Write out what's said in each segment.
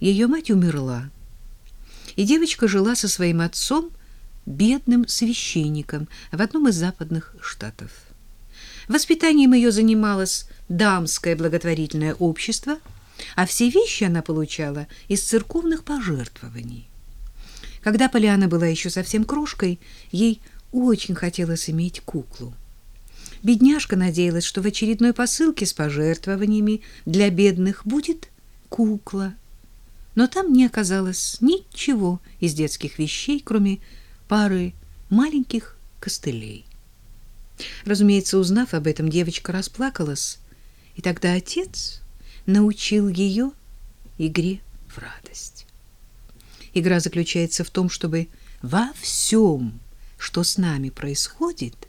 ее мать умерла, и девочка жила со своим отцом, бедным священником, в одном из западных штатов. Воспитанием ее занималось дамское благотворительное общество, а все вещи она получала из церковных пожертвований. Когда Полиана была еще совсем крошкой, ей очень хотелось иметь куклу. Бедняжка надеялась, что в очередной посылке с пожертвованиями для бедных будет кукла. Но там не оказалось ничего из детских вещей, кроме пары маленьких костылей. Разумеется, узнав об этом, девочка расплакалась, и тогда отец научил ее игре в радость. Игра заключается в том, чтобы во всем, что с нами происходит,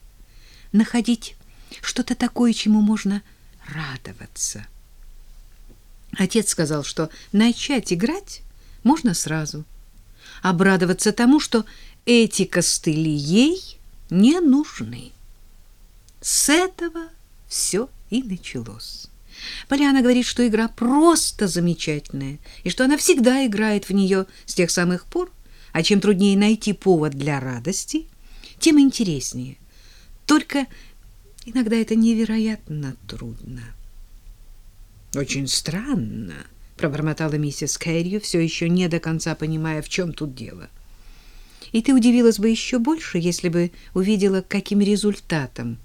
находить что-то такое, чему можно радоваться. Отец сказал, что начать играть можно сразу, обрадоваться тому, что эти костыли ей не нужны. С этого все и началось. Поляна говорит, что игра просто замечательная, и что она всегда играет в нее с тех самых пор, а чем труднее найти повод для радости, тем интереснее. Только иногда это невероятно трудно. Очень странно, пробормотала миссис Кэррию, все еще не до конца понимая, в чем тут дело. И ты удивилась бы еще больше, если бы увидела, каким результатом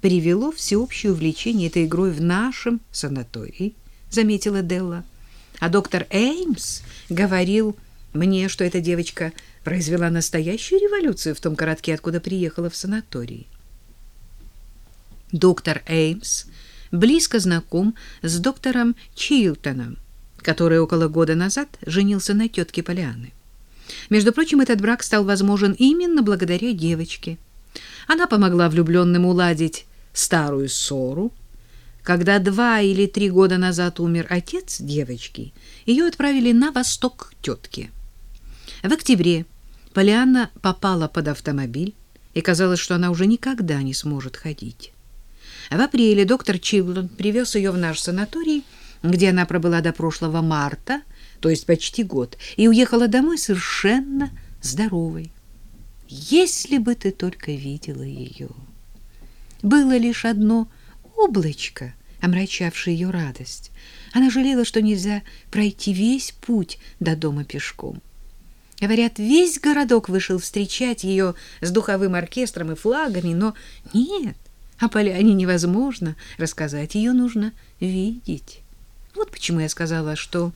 привело всеобщее увлечение этой игрой в нашем санатории, заметила Делла. А доктор Эймс говорил мне, что эта девочка произвела настоящую революцию в том городке, откуда приехала в санаторий. Доктор Эймс близко знаком с доктором Чилтоном, который около года назад женился на тетке Полианы. Между прочим, этот брак стал возможен именно благодаря девочке. Она помогла влюбленным уладить старую ссору. Когда два или три года назад умер отец девочки, ее отправили на восток к тетке. В октябре Полианна попала под автомобиль, и казалось, что она уже никогда не сможет ходить. В апреле доктор Чиблон привез ее в наш санаторий, где она пробыла до прошлого марта, то есть почти год, и уехала домой совершенно здоровой. Если бы ты только видела ее было лишь одно облачко, омрачавшее ее радость. Она жалела, что нельзя пройти весь путь до дома пешком. Говорят, весь городок вышел встречать ее с духовым оркестром и флагами, но нет, о поляне невозможно рассказать, ее нужно видеть. Вот почему я сказала, что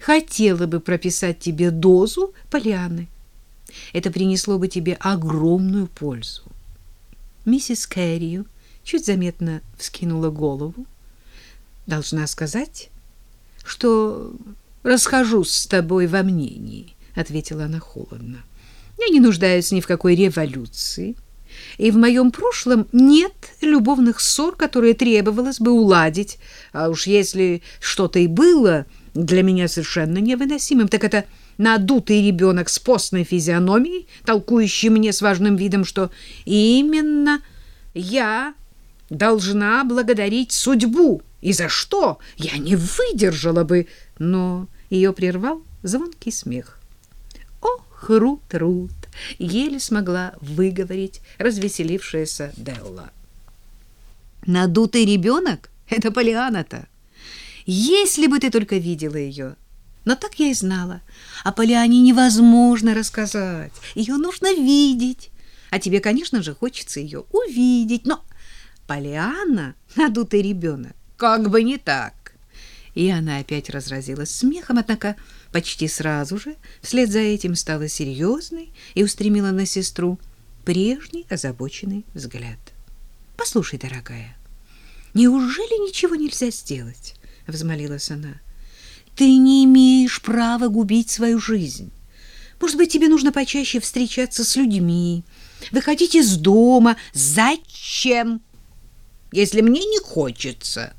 хотела бы прописать тебе дозу поляны. Это принесло бы тебе огромную пользу. Миссис Кэррию чуть заметно вскинула голову. Должна сказать, что расхожусь с тобой во мнении, ответила она холодно. Я не нуждаюсь ни в какой революции, и в моем прошлом нет любовных ссор, которые требовалось бы уладить. А уж если что-то и было для меня совершенно невыносимым, так это надутый ребенок с постной физиономией, толкующий мне с важным видом, что именно я должна благодарить судьбу. И за что? Я не выдержала бы. Но ее прервал звонкий смех. Ох, Рут, Рут! Еле смогла выговорить развеселившаяся Делла. Надутый ребенок? Это Полиана-то. Если бы ты только видела ее, но так я и знала. О Полиане невозможно рассказать. Ее нужно видеть. А тебе, конечно же, хочется ее увидеть. Но Полиана — надутый ребенок. Как бы не так. И она опять разразилась смехом, однако почти сразу же вслед за этим стала серьезной и устремила на сестру прежний озабоченный взгляд. «Послушай, дорогая, неужели ничего нельзя сделать?» — взмолилась она. Ты не имеешь права губить свою жизнь. Может быть, тебе нужно почаще встречаться с людьми, выходить из дома. Зачем? Если мне не хочется.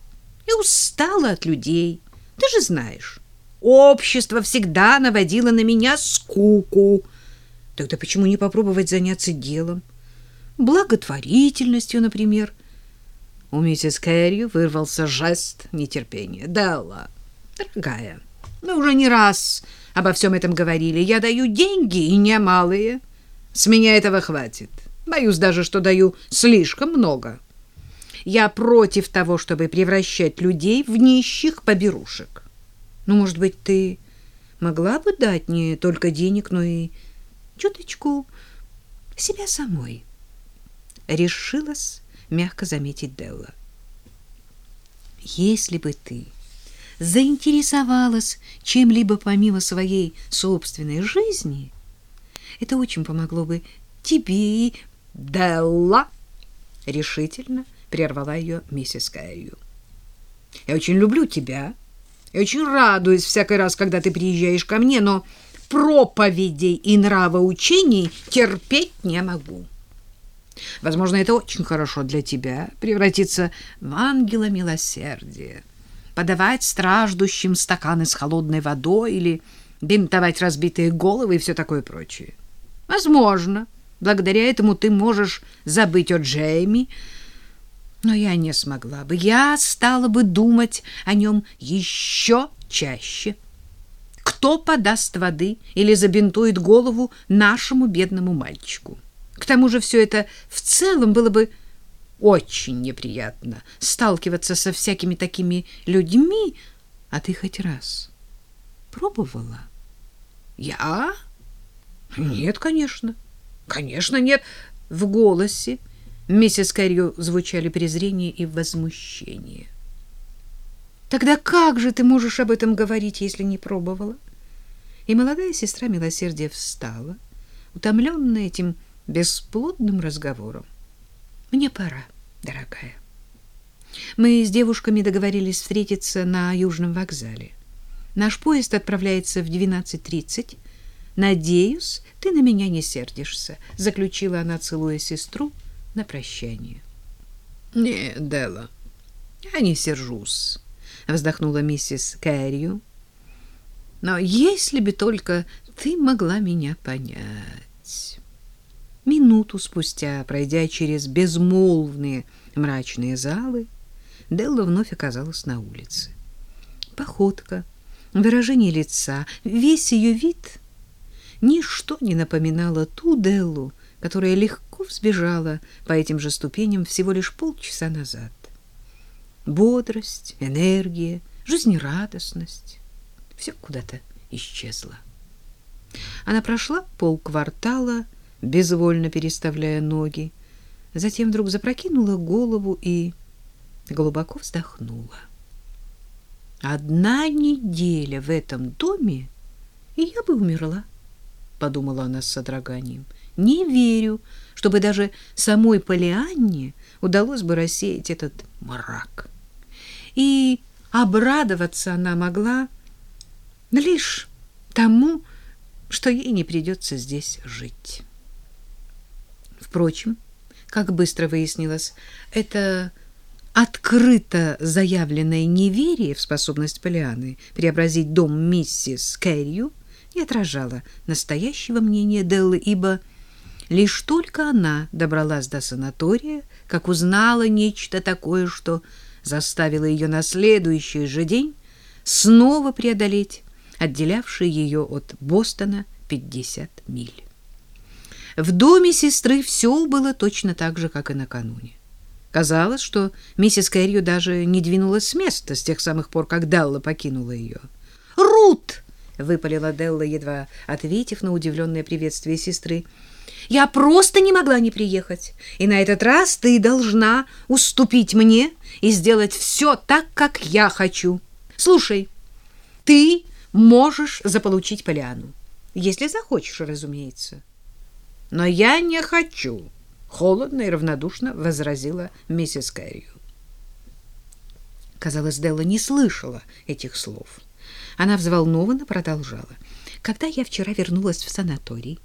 Я устала от людей. Ты же знаешь, общество всегда наводило на меня скуку. Тогда почему не попробовать заняться делом? Благотворительностью, например. У миссис Кэрри вырвался жест нетерпения. Делла, Дорогая, Мы уже не раз обо всем этом говорили. Я даю деньги, и немалые. С меня этого хватит. Боюсь даже, что даю слишком много. Я против того, чтобы превращать людей в нищих поберушек. Ну, может быть, ты могла бы дать не только денег, но и чуточку себя самой. Решилась мягко заметить Делла. Если бы ты заинтересовалась чем-либо помимо своей собственной жизни, это очень помогло бы тебе и Делла, решительно прервала ее миссис Кэррию. Я очень люблю тебя и очень радуюсь всякий раз, когда ты приезжаешь ко мне, но проповедей и нравоучений терпеть не могу. Возможно, это очень хорошо для тебя превратиться в ангела милосердия, подавать страждущим стаканы с холодной водой или бинтовать разбитые головы и все такое прочее. Возможно, благодаря этому ты можешь забыть о Джейми, но я не смогла бы. Я стала бы думать о нем еще чаще. Кто подаст воды или забинтует голову нашему бедному мальчику? К тому же все это в целом было бы очень неприятно сталкиваться со всякими такими людьми. А ты хоть раз пробовала? Я? Нет, конечно. Конечно, нет. В голосе Миссис Кэррию звучали презрение и возмущение. Тогда как же ты можешь об этом говорить, если не пробовала? И молодая сестра милосердия встала, утомленная этим бесплодным разговором. Мне пора, дорогая. Мы с девушками договорились встретиться на Южном вокзале. Наш поезд отправляется в 12:30. Надеюсь, ты на меня не сердишься, заключила она, целуя сестру на прощание. Нет, Дела, я не сержусь, вздохнула миссис Кэррию. Но если бы только ты могла меня понять. Минуту спустя, пройдя через безмолвные мрачные залы, Делла вновь оказалась на улице. Походка, выражение лица, весь ее вид ничто не напоминало ту Деллу, которая легко взбежала по этим же ступеням всего лишь полчаса назад. Бодрость, энергия, жизнерадостность — все куда-то исчезло. Она прошла полквартала, безвольно переставляя ноги, затем вдруг запрокинула голову и глубоко вздохнула. Одна неделя в этом доме, и я бы умерла, подумала она с содроганием. Не верю, чтобы даже самой Полианне удалось бы рассеять этот мрак. И обрадоваться она могла лишь тому, что ей не придется здесь жить. Впрочем, как быстро выяснилось, это открыто заявленное неверие в способность Полианы преобразить дом миссис Кэррию не отражало настоящего мнения Деллы, ибо лишь только она добралась до санатория, как узнала нечто такое, что заставило ее на следующий же день снова преодолеть отделявшие ее от Бостона 50 миль. В доме сестры все было точно так же, как и накануне. Казалось, что миссис Кэррию даже не двинулась с места с тех самых пор, как Делла покинула ее. «Рут!» — выпалила Делла, едва ответив на удивленное приветствие сестры. «Я просто не могла не приехать, и на этот раз ты должна уступить мне и сделать все так, как я хочу. Слушай, ты можешь заполучить Полиану, если захочешь, разумеется». Но я не хочу, холодно и равнодушно возразила миссис Кэррию. Казалось, Делла не слышала этих слов. Она взволнованно продолжала. Когда я вчера вернулась в санаторий,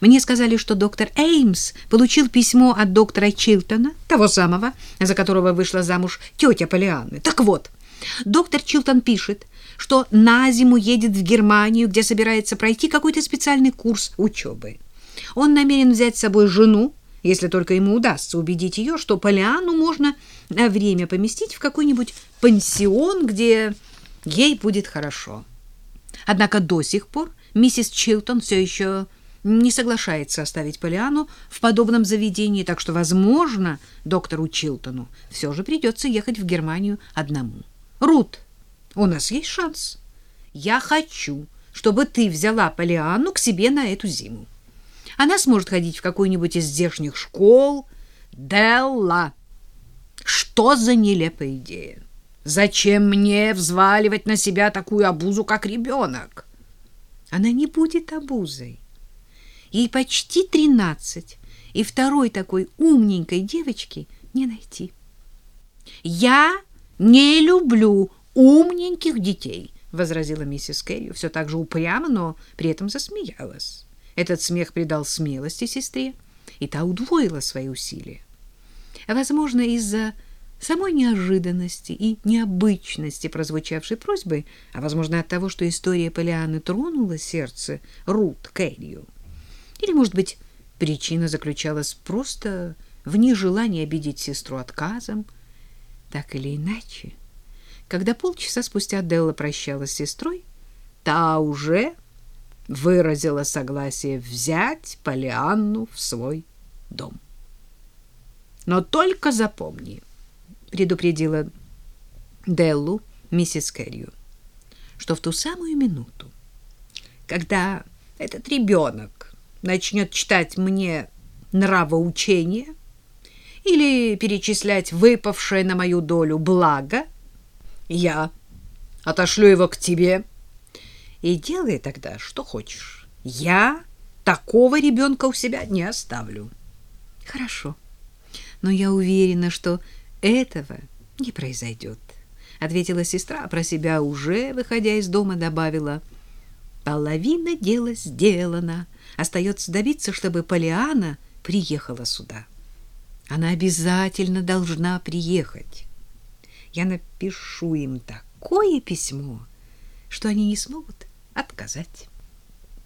мне сказали, что доктор Эймс получил письмо от доктора Чилтона, того самого, за которого вышла замуж тетя Полианны. Так вот, доктор Чилтон пишет, что на зиму едет в Германию, где собирается пройти какой-то специальный курс учебы. Он намерен взять с собой жену, если только ему удастся убедить ее, что Полианну можно на время поместить в какой-нибудь пансион, где ей будет хорошо. Однако до сих пор миссис Чилтон все еще не соглашается оставить Полиану в подобном заведении, так что, возможно, доктору Чилтону все же придется ехать в Германию одному. Рут, у нас есть шанс. Я хочу, чтобы ты взяла Полиану к себе на эту зиму. Она сможет ходить в какую-нибудь из здешних школ. Делла, что за нелепая идея? Зачем мне взваливать на себя такую обузу, как ребенок? Она не будет обузой. Ей почти тринадцать, и второй такой умненькой девочки не найти. Я не люблю умненьких детей, возразила миссис Кэрри, все так же упрямо, но при этом засмеялась. Этот смех придал смелости сестре, и та удвоила свои усилия. Возможно, из-за самой неожиданности и необычности прозвучавшей просьбы, а, возможно, от того, что история Полианы тронула сердце Рут Кэррию. Или, может быть, причина заключалась просто в нежелании обидеть сестру отказом. Так или иначе, когда полчаса спустя Делла прощалась с сестрой, та уже выразила согласие взять Полианну в свой дом. Но только запомни, предупредила Деллу миссис Кэррию, что в ту самую минуту, когда этот ребенок начнет читать мне нравоучение или перечислять выпавшее на мою долю благо, я отошлю его к тебе и делай тогда, что хочешь. Я такого ребенка у себя не оставлю. Хорошо, но я уверена, что этого не произойдет, — ответила сестра, а про себя уже, выходя из дома, добавила. Половина дела сделана. Остается добиться, чтобы Полиана приехала сюда. Она обязательно должна приехать. Я напишу им такое письмо, что они не смогут отказать.